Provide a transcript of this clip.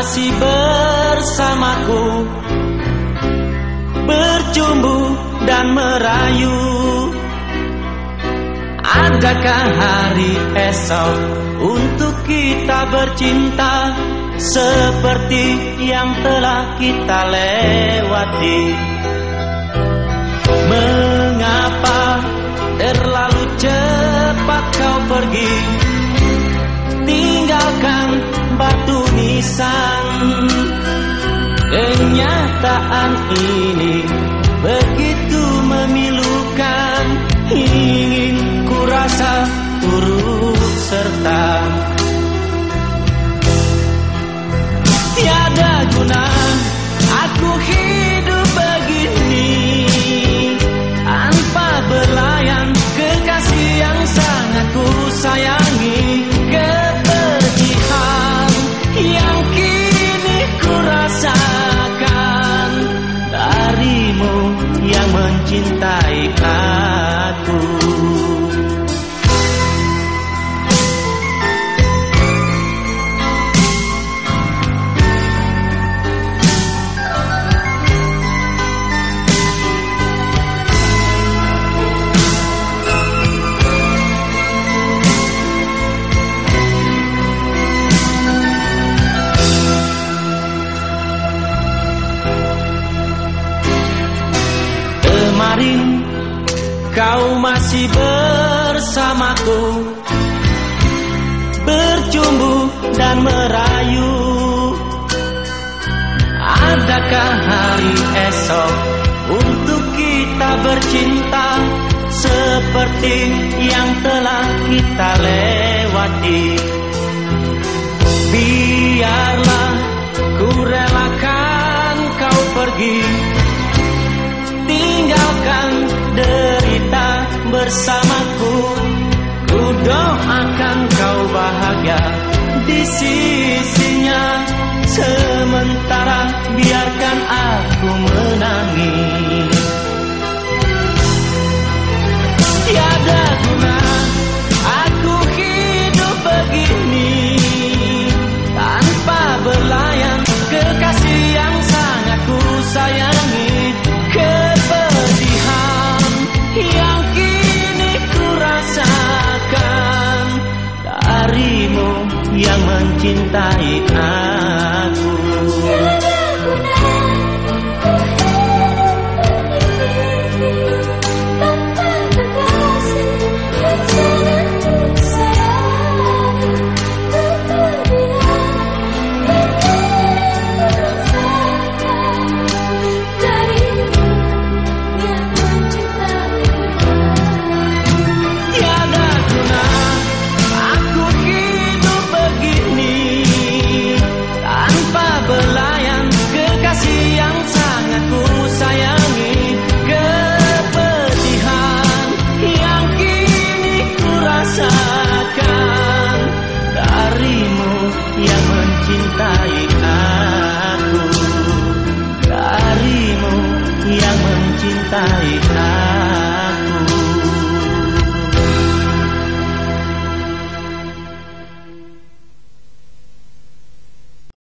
masih bersamaku. Bercumbu dan merayu. Adakah hari esok untuk kita bercinta Seperti yang telah kita lewati? Mengapa terlalu cepat kau pergi Kenyataan ini Kemarin kau masih bersamaku. Bercumbu dan merayu. Adakah hari esok untuk kita bercinta Seperti yang telah kita lewati sisinya. Sementara biarkan aku menangis libertad